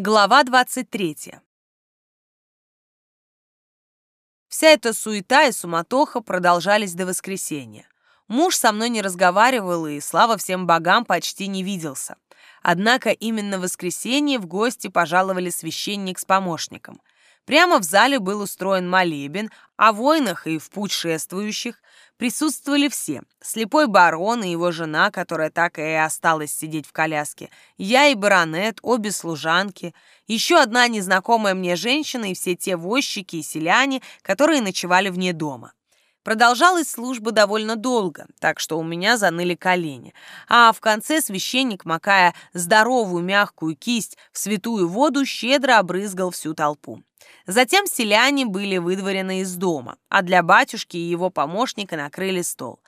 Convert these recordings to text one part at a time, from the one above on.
Глава 23. Вся эта суета и суматоха продолжались до воскресенья. Муж со мной не разговаривал и, слава всем богам, почти не виделся. Однако именно в воскресенье в гости пожаловали священник с помощником. Прямо в зале был устроен молебен, о войнах и в путь шествующих присутствовали все. Слепой барон и его жена, которая так и осталась сидеть в коляске, я и баронет, обе служанки, еще одна незнакомая мне женщина и все те возчики и селяне, которые ночевали вне дома. Продолжалась служба довольно долго, так что у меня заныли колени. А в конце священник, макая здоровую мягкую кисть в святую воду, щедро обрызгал всю толпу. Затем селяне были выдворены из дома, а для батюшки и его помощника накрыли стол.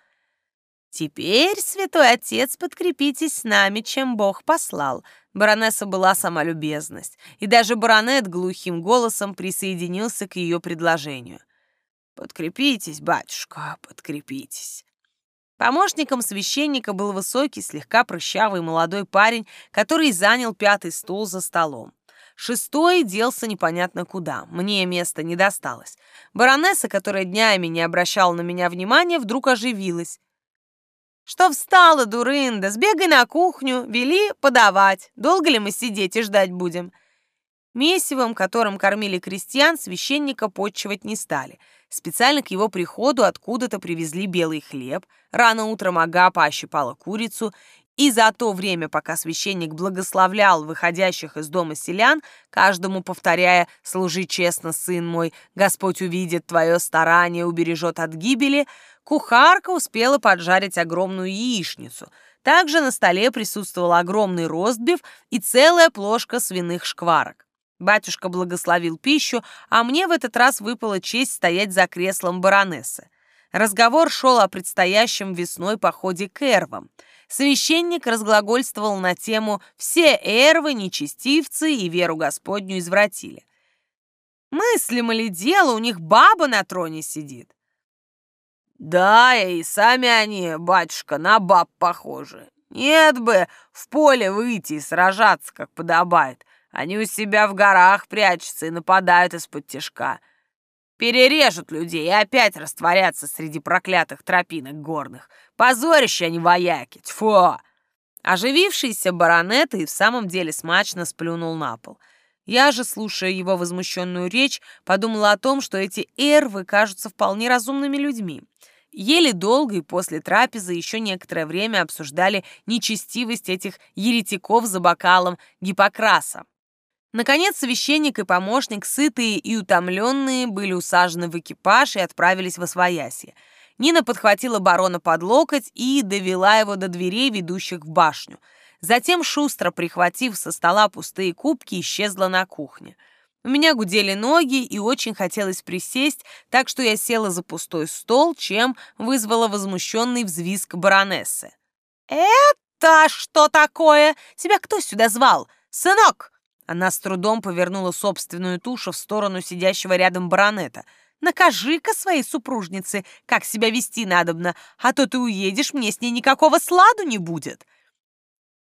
«Теперь, святой отец, подкрепитесь с нами, чем Бог послал». Баронесса была сама любезность, и даже баронет глухим голосом присоединился к ее предложению. «Подкрепитесь, батюшка, подкрепитесь». Помощником священника был высокий, слегка прыщавый молодой парень, который занял пятый стул за столом. Шестой делся непонятно куда. Мне места не досталось. Баронесса, которая днями не обращала на меня внимания, вдруг оживилась. «Что встала, дурында? Сбегай на кухню, вели подавать. Долго ли мы сидеть и ждать будем?» Месивом, которым кормили крестьян, священника подчивать не стали. Специально к его приходу откуда-то привезли белый хлеб. Рано утром Агапа ощипала курицу, и за то время, пока священник благословлял выходящих из дома селян, каждому повторяя «Служи честно, сын мой, Господь увидит твое старание, убережет от гибели», кухарка успела поджарить огромную яичницу. Также на столе присутствовал огромный ростбиф и целая плошка свиных шкварок. Батюшка благословил пищу, а мне в этот раз выпала честь стоять за креслом баронессы. Разговор шел о предстоящем весной походе к Эрвам – священник разглагольствовал на тему «Все эрвы, нечестивцы и веру Господню извратили». Мыслимо ли дело, у них баба на троне сидит? Да, и сами они, батюшка, на баб похожи. Нет бы в поле выйти и сражаться, как подобает. Они у себя в горах прячутся и нападают из-под тяжка. Перережут людей и опять растворятся среди проклятых тропинок горных. Позорище, а не вояки. Тьфу! Оживившийся баронет и в самом деле смачно сплюнул на пол. Я же, слушая его возмущенную речь, подумала о том, что эти эрвы кажутся вполне разумными людьми. Еле долго и после трапезы еще некоторое время обсуждали нечестивость этих еретиков за бокалом Гиппокраса. Наконец, священник и помощник, сытые и утомленные, были усажены в экипаж и отправились в Освоясье. Нина подхватила барона под локоть и довела его до дверей, ведущих в башню. Затем, шустро прихватив со стола пустые кубки, исчезла на кухне. У меня гудели ноги и очень хотелось присесть, так что я села за пустой стол, чем вызвала возмущенный взвизг баронессы. «Это что такое? Тебя кто сюда звал? Сынок!» Она с трудом повернула собственную тушу в сторону сидящего рядом баронета. «Накажи-ка своей супружнице, как себя вести надобно, а то ты уедешь, мне с ней никакого сладу не будет!»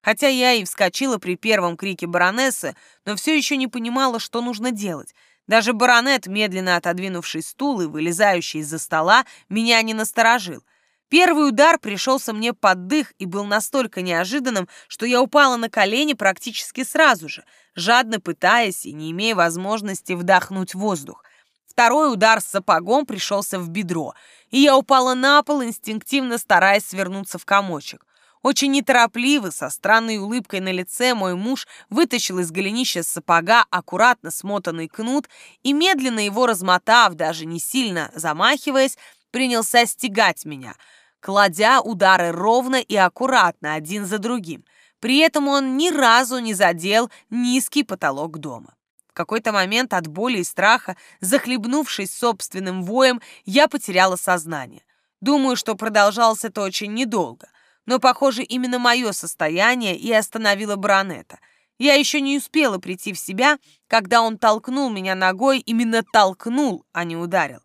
Хотя я и вскочила при первом крике баронессы, но все еще не понимала, что нужно делать. Даже баронет, медленно отодвинувший стул и вылезающий из-за стола, меня не насторожил. Первый удар пришелся мне под дых и был настолько неожиданным, что я упала на колени практически сразу же, жадно пытаясь и не имея возможности вдохнуть воздух. Второй удар с сапогом пришелся в бедро, и я упала на пол, инстинктивно стараясь свернуться в комочек. Очень неторопливо, со странной улыбкой на лице, мой муж вытащил из голенища сапога аккуратно смотанный кнут и, медленно его размотав, даже не сильно замахиваясь, принялся стегать меня — кладя удары ровно и аккуратно один за другим. При этом он ни разу не задел низкий потолок дома. В какой-то момент от боли и страха, захлебнувшись собственным воем, я потеряла сознание. Думаю, что продолжалось это очень недолго. Но, похоже, именно мое состояние и остановило баронета. Я еще не успела прийти в себя, когда он толкнул меня ногой, именно толкнул, а не ударил.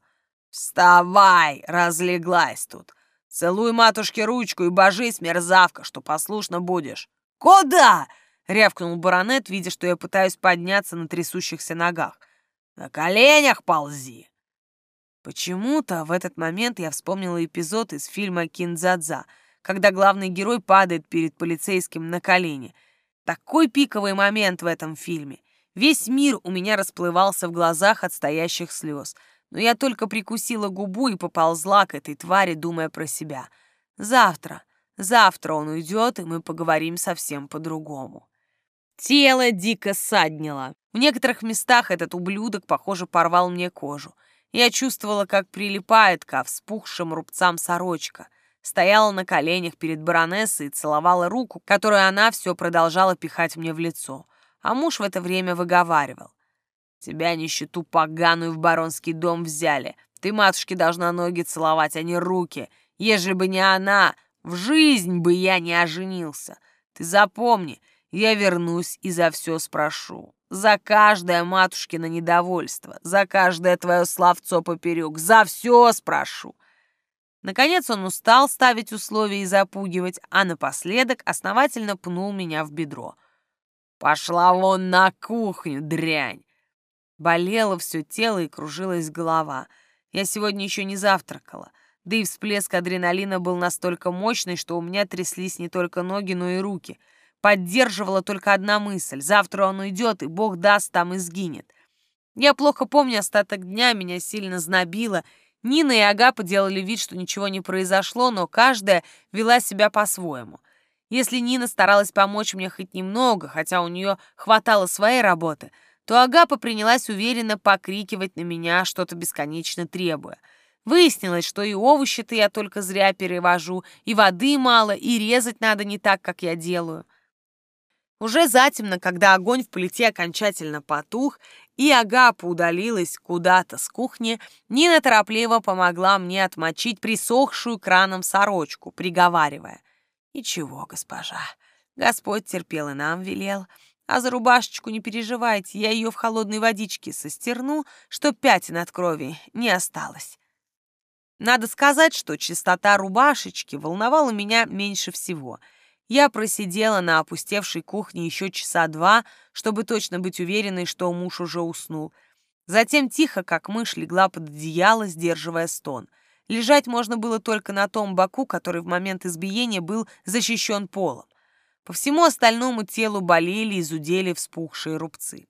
«Вставай!» — разлеглась тут. Целуй матушке ручку и божись, мерзавка, что послушно будешь. Куда? — рявкнул баронет, видя, что я пытаюсь подняться на трясущихся ногах. «На коленях ползи!» Почему-то в этот момент я вспомнила эпизод из фильма «Киндзадза», когда главный герой падает перед полицейским на колени. Такой пиковый момент в этом фильме. Весь мир у меня расплывался в глазах от стоящих слез. Но я только прикусила губу и поползла к этой твари, думая про себя. Завтра, завтра он уйдет, и мы поговорим совсем по-другому. Тело дико саднило. В некоторых местах этот ублюдок, похоже, порвал мне кожу. Я чувствовала, как прилипает ко вспухшим рубцам сорочка. Стояла на коленях перед баронессой и целовала руку, которую она все продолжала пихать мне в лицо. А муж в это время выговаривал. «Тебя, нищету поганую, в баронский дом взяли. Ты, матушке, должна ноги целовать, а не руки. Ежели бы не она, в жизнь бы я не оженился. Ты запомни, я вернусь и за все спрошу. За каждое матушкино недовольство, за каждое твое словцо поперек, за все спрошу. Наконец он устал ставить условия и запугивать, а напоследок основательно пнул меня в бедро. «Пошла вон на кухню, дрянь!» Болело все тело и кружилась голова. Я сегодня еще не завтракала, да и всплеск адреналина был настолько мощный, что у меня тряслись не только ноги, но и руки — Поддерживала только одна мысль. Завтра он уйдет, и Бог даст, там и сгинет. Я плохо помню остаток дня, меня сильно знобило. Нина и Агапа делали вид, что ничего не произошло, но каждая вела себя по-своему. Если Нина старалась помочь мне хоть немного, хотя у нее хватало своей работы, то Агапа принялась уверенно покрикивать на меня, что-то бесконечно требуя. Выяснилось, что и овощи-то я только зря перевожу, и воды мало, и резать надо не так, как я делаю. Уже затемно, когда огонь в плите окончательно потух, и Агапа удалилась куда-то с кухни, Нина торопливо помогла мне отмочить присохшую краном сорочку, приговаривая. «Ничего, госпожа, Господь терпел и нам велел. А за рубашечку не переживайте, я ее в холодной водичке состерну, чтоб пятен от крови не осталось». Надо сказать, что чистота рубашечки волновала меня меньше всего — я просидела на опустевшей кухне еще часа два, чтобы точно быть уверенной, что муж уже уснул. Затем тихо, как мышь, легла под одеяло, сдерживая стон. Лежать можно было только на том боку, который в момент избиения был защищен полом. По всему остальному телу болели и зудели вспухшие рубцы.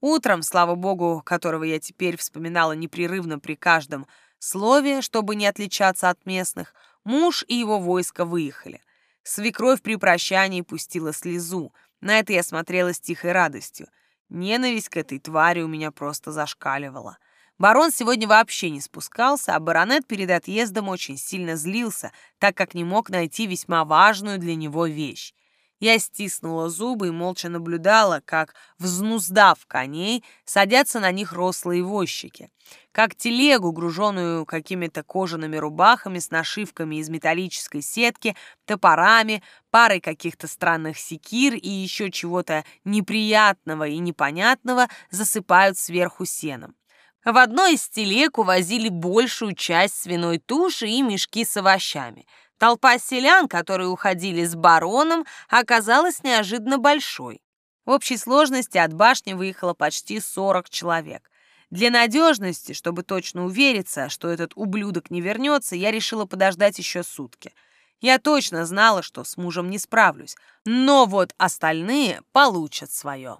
Утром, слава богу, которого я теперь вспоминала непрерывно при каждом слове, чтобы не отличаться от местных, муж и его войско выехали. Свекровь при прощании пустила слезу. На это я смотрела с тихой радостью. Ненависть к этой твари у меня просто зашкаливала. Барон сегодня вообще не спускался, а баронет перед отъездом очень сильно злился, так как не мог найти весьма важную для него вещь. Я стиснула зубы и молча наблюдала, как, взнуздав коней, садятся на них рослые возчики. Как телегу, груженную какими-то кожаными рубахами с нашивками из металлической сетки, топорами, парой каких-то странных секир и еще чего-то неприятного и непонятного, засыпают сверху сеном. В одной из телег увозили большую часть свиной туши и мешки с овощами — Толпа селян, которые уходили с бароном, оказалась неожиданно большой. В общей сложности от башни выехало почти 40 человек. Для надежности, чтобы точно увериться, что этот ублюдок не вернется, я решила подождать еще сутки. Я точно знала, что с мужем не справлюсь, но вот остальные получат свое.